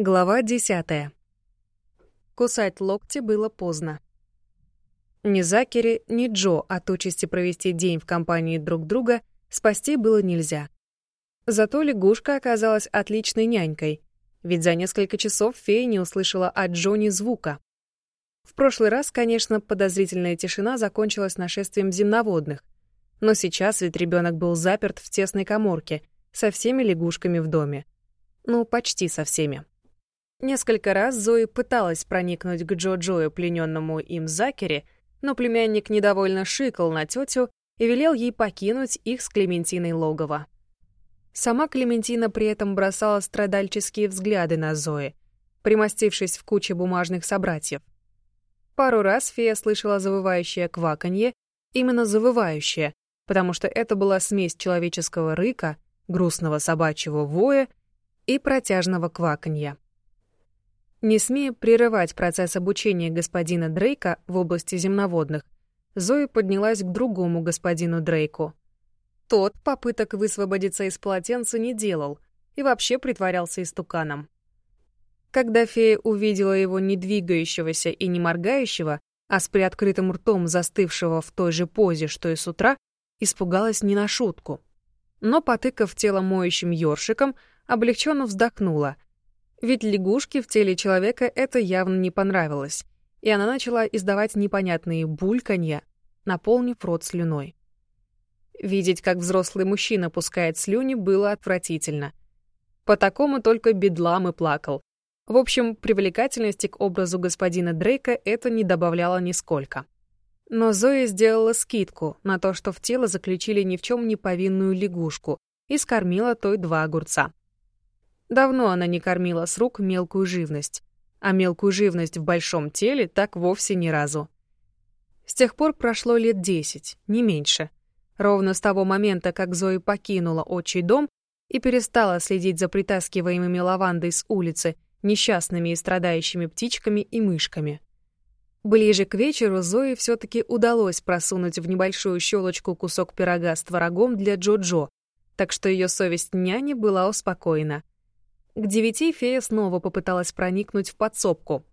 Глава десятая. Кусать локти было поздно. Ни Закери, ни Джо от участи провести день в компании друг друга спасти было нельзя. Зато лягушка оказалась отличной нянькой, ведь за несколько часов фея не услышала от Джо ни звука. В прошлый раз, конечно, подозрительная тишина закончилась нашествием земноводных, но сейчас ведь ребенок был заперт в тесной коморке со всеми лягушками в доме. Ну, почти со всеми. Несколько раз Зои пыталась проникнуть к Джо-Джою, плененному им Закери, но племянник недовольно шикал на тетю и велел ей покинуть их с Клементиной логово. Сама Клементина при этом бросала страдальческие взгляды на Зои, примостившись в куче бумажных собратьев. Пару раз фея слышала завывающее кваканье, именно завывающее, потому что это была смесь человеческого рыка, грустного собачьего воя и протяжного кваканья. Не смея прерывать процесс обучения господина Дрейка в области земноводных, Зои поднялась к другому господину Дрейку. Тот попыток высвободиться из полотенца не делал и вообще притворялся истуканом. Когда фея увидела его не двигающегося и не моргающего, а с приоткрытым ртом застывшего в той же позе, что и с утра, испугалась не на шутку. Но, потыкав тело моющим ёршиком, облегченно вздохнула — ведь лягушке в теле человека это явно не понравилось, и она начала издавать непонятные бульканья, наполнив рот слюной. Видеть, как взрослый мужчина пускает слюни, было отвратительно. По такому только бедлам и плакал. В общем, привлекательности к образу господина Дрейка это не добавляло нисколько. Но Зоя сделала скидку на то, что в тело заключили ни в чем не повинную лягушку и скормила той два огурца. Давно она не кормила с рук мелкую живность, а мелкую живность в большом теле так вовсе ни разу. С тех пор прошло лет десять, не меньше. Ровно с того момента, как Зои покинула отчий дом и перестала следить за притаскиваемыми лавандой с улицы несчастными и страдающими птичками и мышками. Ближе к вечеру Зои все таки удалось просунуть в небольшую щелочку кусок пирога с творогом для Джо-Джо, так что ее совесть няни была успокоена. К девяти фея снова попыталась проникнуть в подсобку.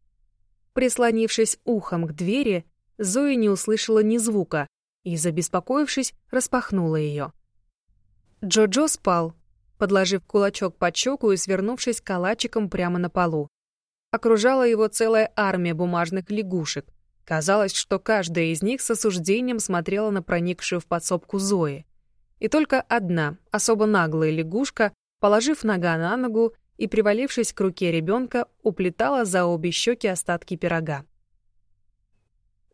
Прислонившись ухом к двери, Зои не услышала ни звука и, забеспокоившись, распахнула ее. Джо-Джо спал, подложив кулачок под щеку и свернувшись калачиком прямо на полу. Окружала его целая армия бумажных лягушек. Казалось, что каждая из них с осуждением смотрела на проникшую в подсобку Зои. И только одна, особо наглая лягушка, положив нога на ногу, и, привалившись к руке ребенка, уплетала за обе щеки остатки пирога.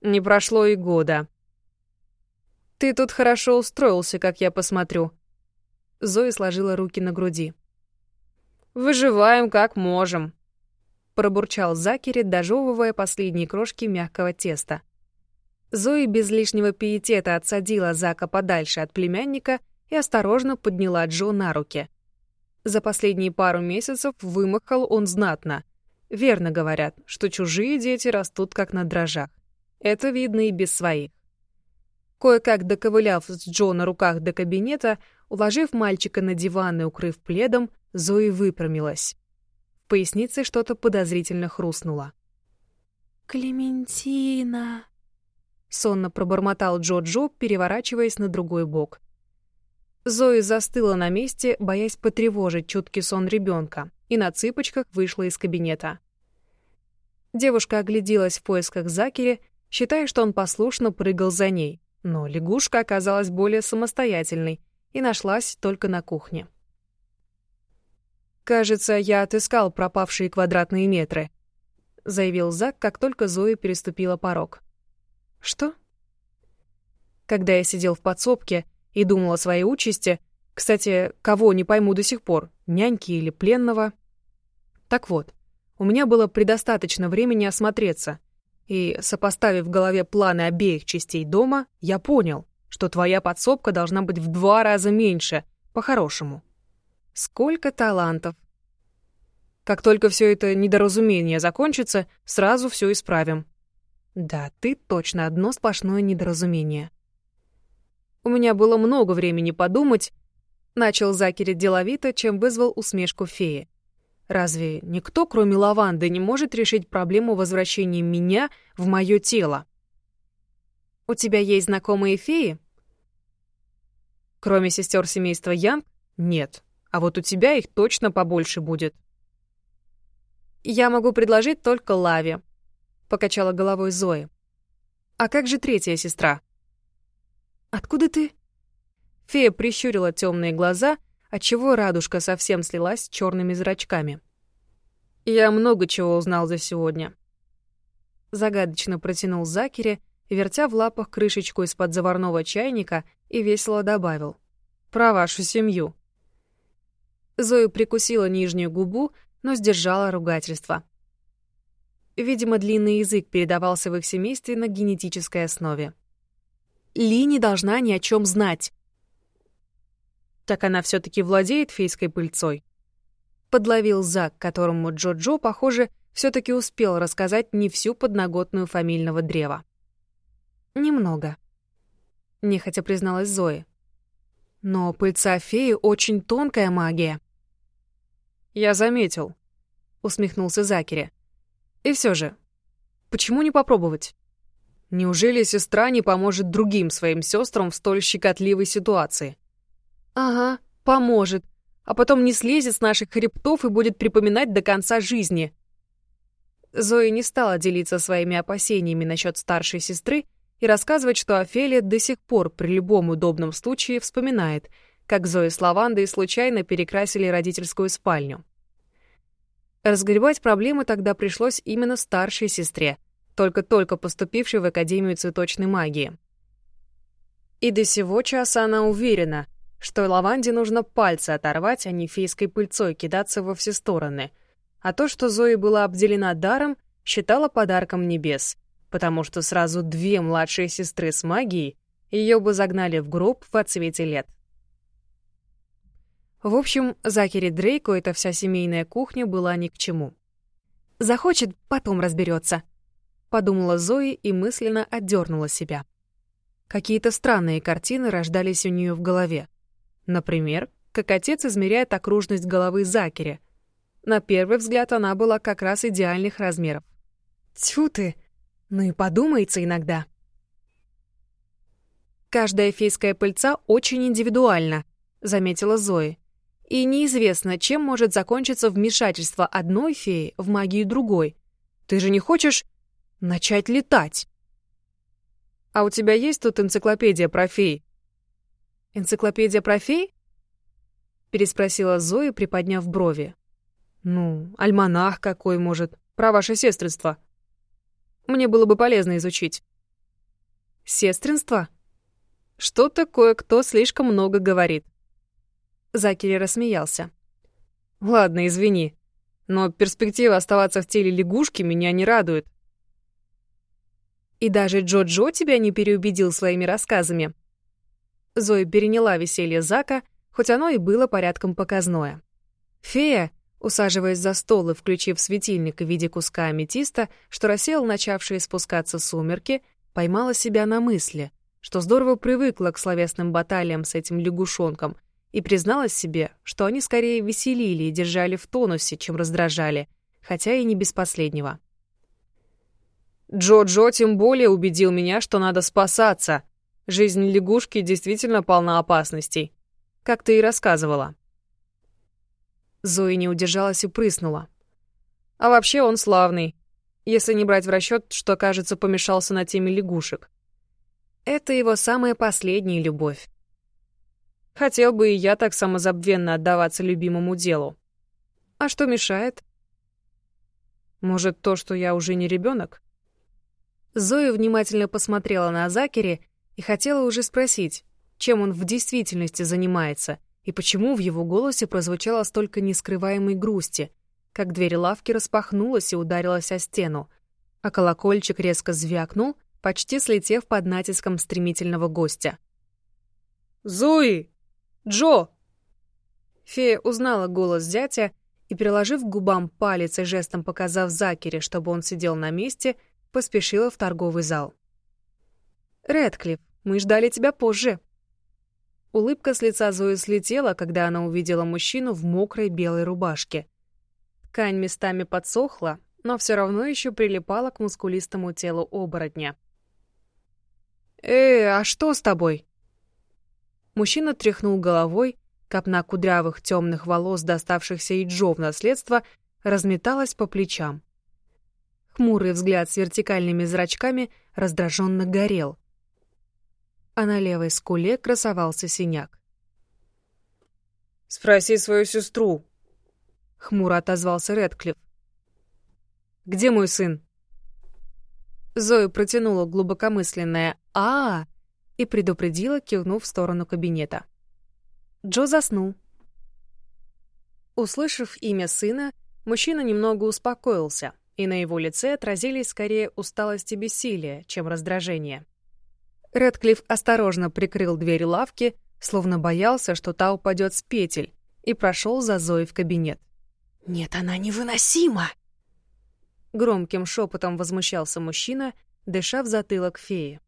Не прошло и года. «Ты тут хорошо устроился, как я посмотрю». Зоя сложила руки на груди. «Выживаем как можем», — пробурчал Закери, дожевывая последние крошки мягкого теста. Зои без лишнего пиетета отсадила Зака подальше от племянника и осторожно подняла Джо на руки — за последние пару месяцев вымахал он знатно. Верно говорят, что чужие дети растут как на дрожжах. Это видно и без своих. Кое-как доковыляв с Джо на руках до кабинета, уложив мальчика на диван и укрыв пледом, Зои выпрямилась. В пояснице что-то подозрительно хрустнуло. «Клементина!» Сонно пробормотал Джо-Джо, переворачиваясь на другой бок. Зои застыла на месте, боясь потревожить чуткий сон ребенка, и на цыпочках вышла из кабинета. Девушка огляделась в поисках Закери, считая, что он послушно прыгал за ней, но лягушка оказалась более самостоятельной и нашлась только на кухне. «Кажется, я отыскал пропавшие квадратные метры», — заявил Зак, как только Зоя переступила порог. «Что?» Когда я сидел в подсобке, и думал о своей участи. Кстати, кого не пойму до сих пор, няньки или пленного. Так вот, у меня было предостаточно времени осмотреться, и, сопоставив в голове планы обеих частей дома, я понял, что твоя подсобка должна быть в два раза меньше, по-хорошему. Сколько талантов! Как только все это недоразумение закончится, сразу все исправим. Да, ты точно одно сплошное недоразумение. У меня было много времени подумать. Начал Закери деловито, чем вызвал усмешку феи. Разве никто, кроме лаванды, не может решить проблему возвращения меня в мое тело? У тебя есть знакомые феи? Кроме сестер семейства Янг? Нет. А вот у тебя их точно побольше будет. Я могу предложить только Лаве, покачала головой Зои. А как же третья сестра? Откуда ты? Фея прищурила темные глаза — отчего радужка совсем слилась с черными зрачками. «Я много чего узнал за сегодня». Загадочно протянул Закери, вертя в лапах крышечку из-под заварного чайника и весело добавил. «Про вашу семью». Зоя прикусила нижнюю губу, но сдержала ругательство. Видимо, длинный язык передавался в их семействе на генетической основе. «Ли не должна ни о чем знать», так она все таки владеет фейской пыльцой. Подловил Зак, которому Джо-Джо, похоже, все таки успел рассказать не всю подноготную фамильного древа. «Немного», — нехотя призналась Зои. «Но пыльца феи — очень тонкая магия». «Я заметил», — усмехнулся Закери. «И все же, почему не попробовать? Неужели сестра не поможет другим своим сестрам в столь щекотливой ситуации?» «Ага, поможет. А потом не слезет с наших хребтов и будет припоминать до конца жизни». Зоя не стала делиться своими опасениями насчет старшей сестры и рассказывать, что Офелия до сих пор при любом удобном случае вспоминает, как Зоя с Лавандой случайно перекрасили родительскую спальню. Разгребать проблемы тогда пришлось именно старшей сестре, только-только поступившей в Академию цветочной магии. И до сего часа она уверена — что лаванде нужно пальцы оторвать, а не фейской пыльцой кидаться во все стороны. А то, что Зои была обделена даром, считала подарком небес, потому что сразу две младшие сестры с магией ее бы загнали в гроб в отсвете лет. В общем, Закери Дрейку эта вся семейная кухня была ни к чему. «Захочет, потом разберется», — подумала Зои и мысленно отдернула себя. Какие-то странные картины рождались у нее в голове. Например, как отец измеряет окружность головы Закери. На первый взгляд она была как раз идеальных размеров. Тьфу ты! Ну и подумается иногда. Каждая фейская пыльца очень индивидуальна, заметила Зои. И неизвестно, чем может закончиться вмешательство одной феи в магию другой. Ты же не хочешь начать летать? А у тебя есть тут энциклопедия про фей? «Энциклопедия про фей?» — переспросила Зоя, приподняв брови. «Ну, альманах какой, может, про ваше сестринство. Мне было бы полезно изучить». «Сестринство?» «Что такое, кто слишком много говорит?» Закери рассмеялся. «Ладно, извини, но перспектива оставаться в теле лягушки меня не радует». «И даже Джо-Джо тебя не переубедил своими рассказами?» Зоя переняла веселье Зака, хоть оно и было порядком показное. Фея, усаживаясь за стол и включив светильник в виде куска аметиста, что рассеял начавшие спускаться сумерки, поймала себя на мысли, что здорово привыкла к словесным баталиям с этим лягушонком и призналась себе, что они скорее веселили и держали в тонусе, чем раздражали, хотя и не без последнего. «Джо-Джо тем более убедил меня, что надо спасаться», Жизнь лягушки действительно полна опасностей, как ты и рассказывала. Зои не удержалась и прыснула. А вообще он славный, если не брать в расчет, что, кажется, помешался на теме лягушек. Это его самая последняя любовь. Хотел бы и я так самозабвенно отдаваться любимому делу. А что мешает? Может, то, что я уже не ребенок? Зоя внимательно посмотрела на Закери и хотела уже спросить, чем он в действительности занимается и почему в его голосе прозвучало столько нескрываемой грусти, как дверь лавки распахнулась и ударилась о стену, а колокольчик резко звякнул, почти слетев под натиском стремительного гостя. «Зои! Джо!» Фея узнала голос зятя и, приложив к губам палец и жестом показав Закере, чтобы он сидел на месте, поспешила в торговый зал. «Рэдклифф, мы ждали тебя позже». Улыбка с лица Зои слетела, когда она увидела мужчину в мокрой белой рубашке. Ткань местами подсохла, но все равно еще прилипала к мускулистому телу оборотня. «Э, а что с тобой?» Мужчина тряхнул головой, копна кудрявых темных волос, доставшихся и Джо в наследство, разметалась по плечам. Хмурый взгляд с вертикальными зрачками раздраженно горел. А на левой скуле красовался синяк. «Спроси свою сестру», — хмуро отозвался Редклифф. «Где мой сын?» Зоя протянула глубокомысленное а, -а, -а и предупредила, кивнув в сторону кабинета. Джо заснул. Услышав имя сына, мужчина немного успокоился, и на его лице отразились скорее усталость и бессилие, чем раздражение. Редклифф осторожно прикрыл дверь лавки, словно боялся, что та упадет с петель, и прошел за Зоей в кабинет. «Нет, она невыносима!» Громким шепотом возмущался мужчина, дыша в затылок феи.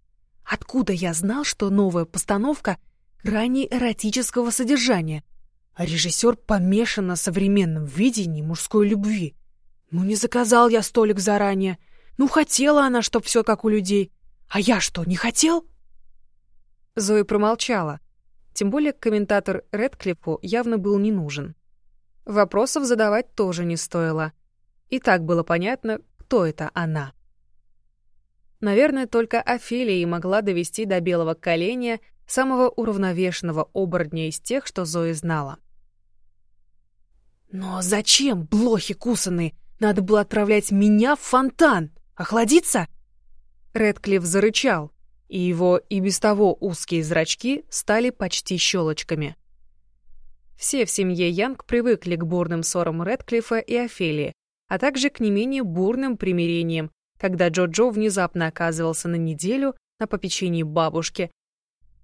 «Откуда я знал, что новая постановка крайне эротического содержания, а режиссер помешан на современном видении мужской любви? Ну, не заказал я столик заранее. Ну, хотела она, чтоб все как у людей. А я что, не хотел?» Зоя промолчала. Тем более комментатор Редклифу явно был не нужен. Вопросов задавать тоже не стоило. И так было понятно, кто это она. Наверное, только Офелия могла довести до белого коленя самого уравновешенного оборотня из тех, что Зои знала. «Но зачем, блохи кусаные, надо было отправлять меня в фонтан? Охладиться?» Редклифф зарычал, и его и без того узкие зрачки стали почти щелочками. Все в семье Янг привыкли к бурным ссорам Редклиффа и Офелии, а также к не менее бурным примирениям, когда Джо-Джо внезапно оказывался на неделю на попечении бабушки,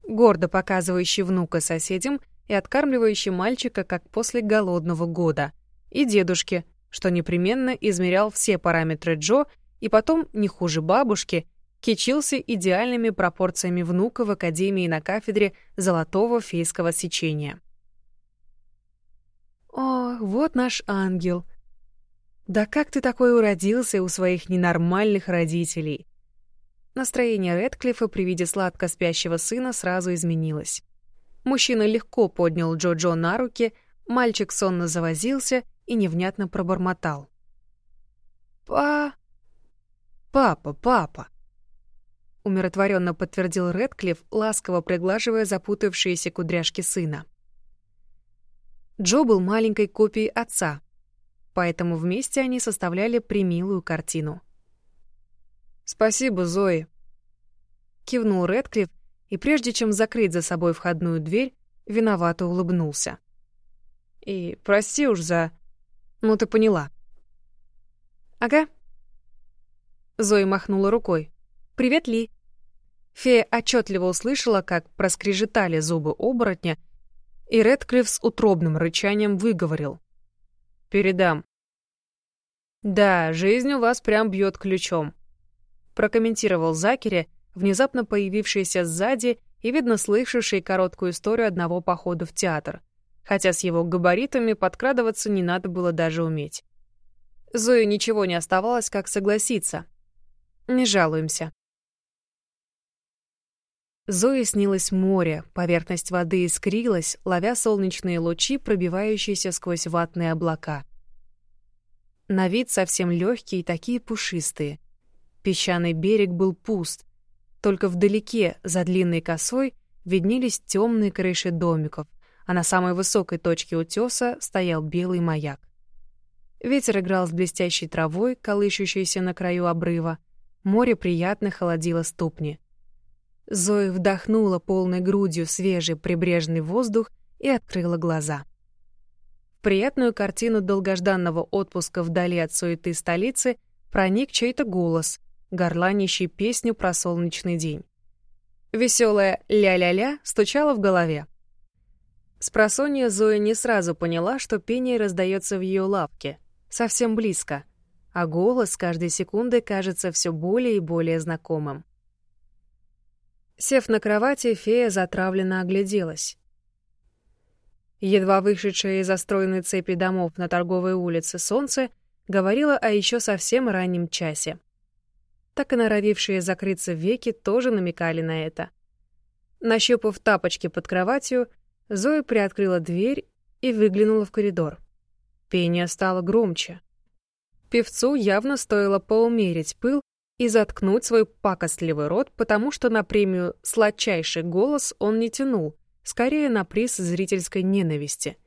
гордо показывающий внука соседям и откармливающий мальчика как после голодного года, и дедушке, что непременно измерял все параметры Джо и потом, не хуже бабушки, кичился идеальными пропорциями внука в академии на кафедре золотого фейского сечения. «О, вот наш ангел! Да как ты такой уродился у своих ненормальных родителей!» Настроение Редклиффа при виде сладко спящего сына сразу изменилось. Мужчина легко поднял Джо-Джо на руки, мальчик сонно завозился и невнятно пробормотал. «Па... папа, папа!» умиротворенно подтвердил Редклифф, ласково приглаживая запутавшиеся кудряшки сына. Джо был маленькой копией отца, поэтому вместе они составляли примилую картину. «Спасибо, Зои», — кивнул Редклифф, и прежде чем закрыть за собой входную дверь, виновато улыбнулся. «И прости уж за...» «Ну, ты поняла». «Ага». Зои махнула рукой. «Привет, Ли». Фея отчетливо услышала, как проскрежетали зубы оборотня, и Редклифф с утробным рычанием выговорил. «Передам». «Да, жизнь у вас прям бьет ключом», — прокомментировал Закери, внезапно появившийся сзади и, видно, слышавший короткую историю одного похода в театр, хотя с его габаритами подкрадываться не надо было даже уметь. Зое ничего не оставалось, как согласиться. Не жалуемся. Зое снилось море, поверхность воды искрилась, ловя солнечные лучи, пробивающиеся сквозь ватные облака. На вид совсем легкие и такие пушистые. Песчаный берег был пуст. Только вдалеке, за длинной косой, виднелись темные крыши домиков, а на самой высокой точке утеса стоял белый маяк. Ветер играл с блестящей травой, колышущейся на краю обрыва. Море приятно холодило ступни. Зоя вдохнула полной грудью свежий прибрежный воздух и открыла глаза. Приятную картину долгожданного отпуска вдали от суеты столицы проник чей-то голос, горланящий песню про солнечный день. Веселая «ля-ля-ля» стучала в голове. Спросонья Зоя не сразу поняла, что пение раздается в ее лапке, совсем близко, а голос каждой секундой кажется все более и более знакомым. Сев на кровати, фея затравленно огляделась. Едва вышедшее из застроенной цепи домов на торговой улице солнце говорило о еще совсем раннем часе. Так и норовившие закрыться веки тоже намекали на это. Нащупав тапочки под кроватью, Зоя приоткрыла дверь и выглянула в коридор. Пение стало громче. Певцу явно стоило поумерить пыл и заткнуть свой пакостливый рот, потому что на премию «Сладчайший голос» он не тянул, скорее на приз зрительской ненависти.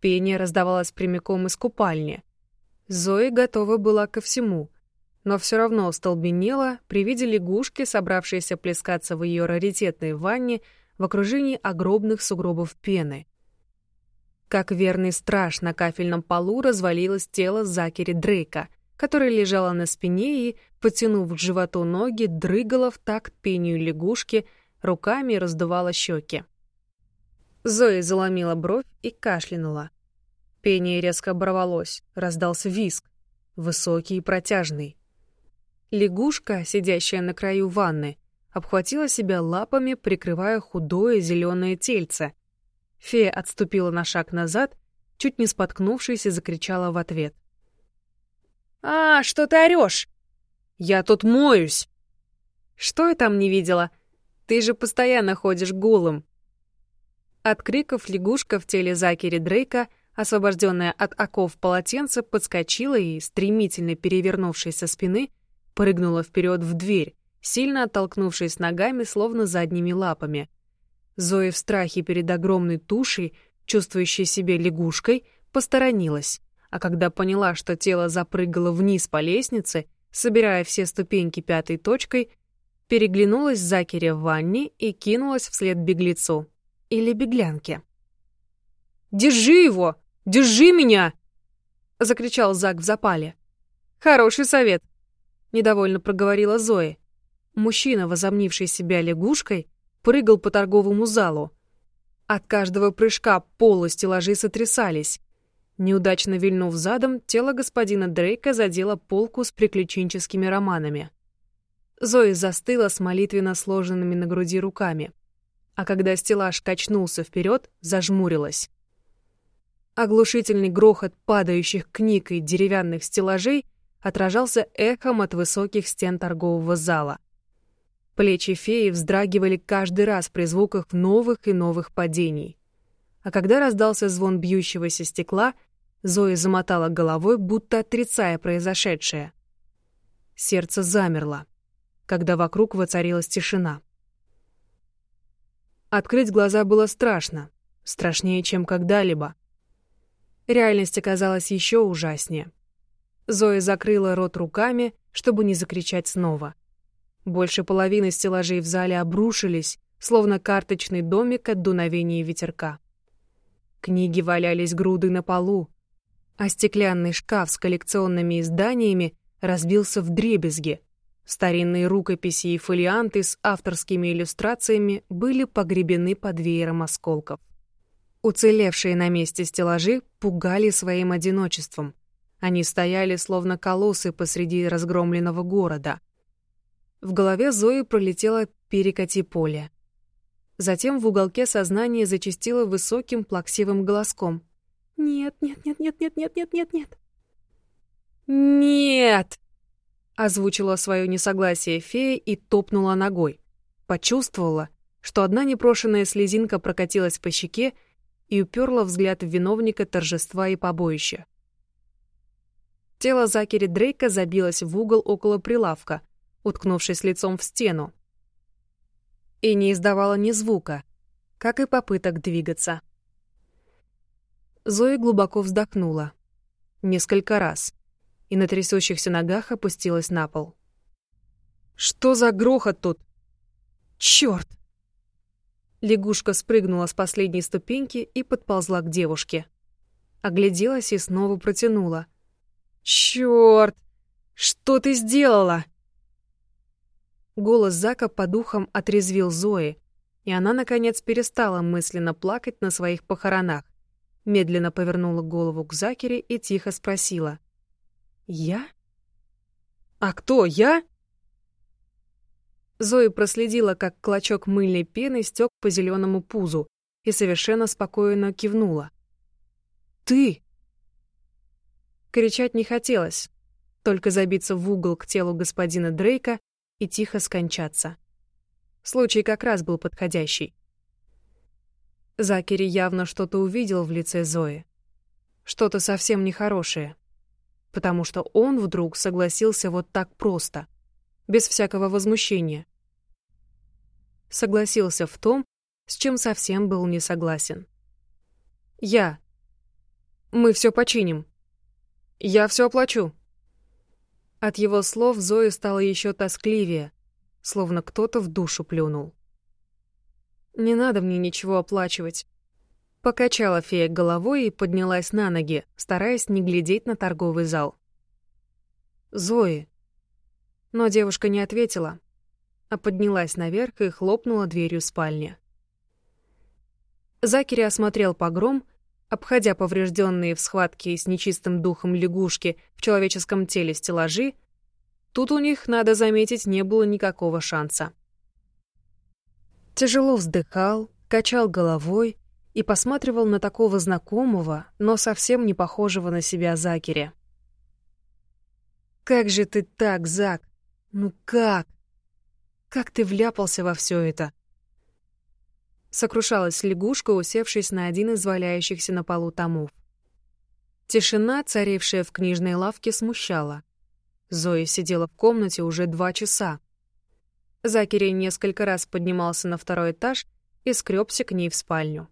Пение раздавалось прямиком из купальни. Зои готова была ко всему, но все равно столбенела при виде лягушки, собравшейся плескаться в ее раритетной ванне в окружении огромных сугробов пены. Как верный страж на кафельном полу развалилось тело Закери Дрейка, которая лежала на спине и, потянув к животу ноги, дрыгала в такт пению лягушки, руками раздувала щеки. Зоя заломила бровь и кашлянула. Пение резко оборвалось, раздался виск, высокий и протяжный. Лягушка, сидящая на краю ванны, обхватила себя лапами, прикрывая худое зеленое тельце. Фея отступила на шаг назад, чуть не споткнувшись и закричала в ответ. «А, что ты орешь?» «Я тут моюсь!» «Что я там не видела? Ты же постоянно ходишь голым!» От криков лягушка в теле Закери Дрейка, освобожденная от оков полотенца, подскочила и, стремительно перевернувшись со спины, прыгнула вперед в дверь, сильно оттолкнувшись ногами, словно задними лапами. Зоя в страхе перед огромной тушей, чувствующей себя лягушкой, посторонилась, а когда поняла, что тело запрыгало вниз по лестнице, собирая все ступеньки пятой точкой, переглянулась с Закери в ванне и кинулась вслед беглецу или беглянке. «Держи его! Держи меня!» — закричал Зак в запале. «Хороший совет!» — недовольно проговорила Зоя. Мужчина, возомнивший себя лягушкой, прыгал по торговому залу. От каждого прыжка полы стеллажи сотрясались. Неудачно вильнув задом, тело господина Дрейка задело полку с приключенческими романами. Зоя застыла с молитвенно сложенными на груди руками — а когда стеллаж качнулся вперед, зажмурилась. Оглушительный грохот падающих книг и деревянных стеллажей отражался эхом от высоких стен торгового зала. Плечи феи вздрагивали каждый раз при звуках новых и новых падений. А когда раздался звон бьющегося стекла, Зоя замотала головой, будто отрицая произошедшее. Сердце замерло, когда вокруг воцарилась тишина. Открыть глаза было страшно, страшнее, чем когда-либо. Реальность оказалась еще ужаснее. Зоя закрыла рот руками, чтобы не закричать снова. Больше половины стеллажей в зале обрушились, словно карточный домик от дуновения ветерка. Книги валялись груды на полу, а стеклянный шкаф с коллекционными изданиями разбился в дребезги, Старинные рукописи и фолианты с авторскими иллюстрациями были погребены под веером осколков. Уцелевшие на месте стеллажи пугали своим одиночеством. Они стояли словно колоссы посреди разгромленного города. В голове Зои пролетело «перекати поле». Затем в уголке сознания зачастило высоким плаксивым голоском. «Нет, нет, нет, нет, нет, нет, нет, нет, нет». «Нет!» Озвучила свое несогласие фея и топнула ногой. Почувствовала, что одна непрошенная слезинка прокатилась по щеке и уперла взгляд в виновника торжества и побоища. Тело Закери Дрейка забилось в угол около прилавка, уткнувшись лицом в стену. И не издавало ни звука, как и попыток двигаться. Зоя глубоко вздохнула. Несколько раз и на трясущихся ногах опустилась на пол. «Что за грохот тут? Чёрт!» Лягушка спрыгнула с последней ступеньки и подползла к девушке. Огляделась и снова протянула. «Чёрт! Что ты сделала?» Голос Зака по духам отрезвил Зои, и она, наконец, перестала мысленно плакать на своих похоронах, медленно повернула голову к Закере и тихо спросила. «Я? А кто, я?» Зои проследила, как клочок мыльной пены стек по зеленому пузу и совершенно спокойно кивнула. «Ты!» Кричать не хотелось, только забиться в угол к телу господина Дрейка и тихо скончаться. Случай как раз был подходящий. Закери явно что-то увидел в лице Зои. Что-то совсем нехорошее. Потому что он вдруг согласился вот так просто, без всякого возмущения. Согласился в том, с чем совсем был не согласен. «Я. Мы все починим. Я все оплачу». От его слов Зои стало еще тоскливее, словно кто-то в душу плюнул. «Не надо мне ничего оплачивать». Покачала фея головой и поднялась на ноги, стараясь не глядеть на торговый зал. «Зои». Но девушка не ответила, а поднялась наверх и хлопнула дверью спальни. Закери осмотрел погром, обходя поврежденные в схватке с нечистым духом лягушки в человеческом теле стеллажи, тут у них, надо заметить, не было никакого шанса. Тяжело вздыхал, качал головой и посматривал на такого знакомого, но совсем не похожего на себя Закери. «Как же ты так, Зак? Ну как? Как ты вляпался во все это?» Сокрушалась лягушка, усевшись на один из валяющихся на полу томов. Тишина, царившая в книжной лавке, смущала. Зоя сидела в комнате уже два часа, Закери несколько раз поднимался на второй этаж и скребся к ней в спальню.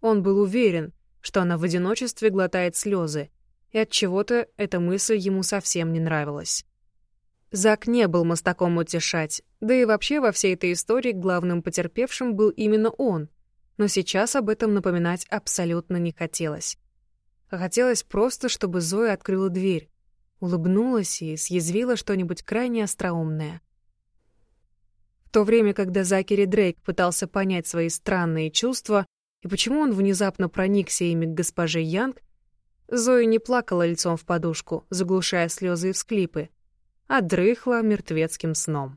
Он был уверен, что она в одиночестве глотает слезы, и от чего-то эта мысль ему совсем не нравилась. Зак не был мостаком утешать, да и вообще во всей этой истории главным потерпевшим был именно он, но сейчас об этом напоминать абсолютно не хотелось. Хотелось просто, чтобы Зоя открыла дверь, улыбнулась и съязвила что-нибудь крайне остроумное — то время, когда Закери Дрейк пытался понять свои странные чувства и почему он внезапно проникся ими к госпоже Янг, Зоя не плакала лицом в подушку, заглушая слезы и всклипы, а дрыхла мертвецким сном.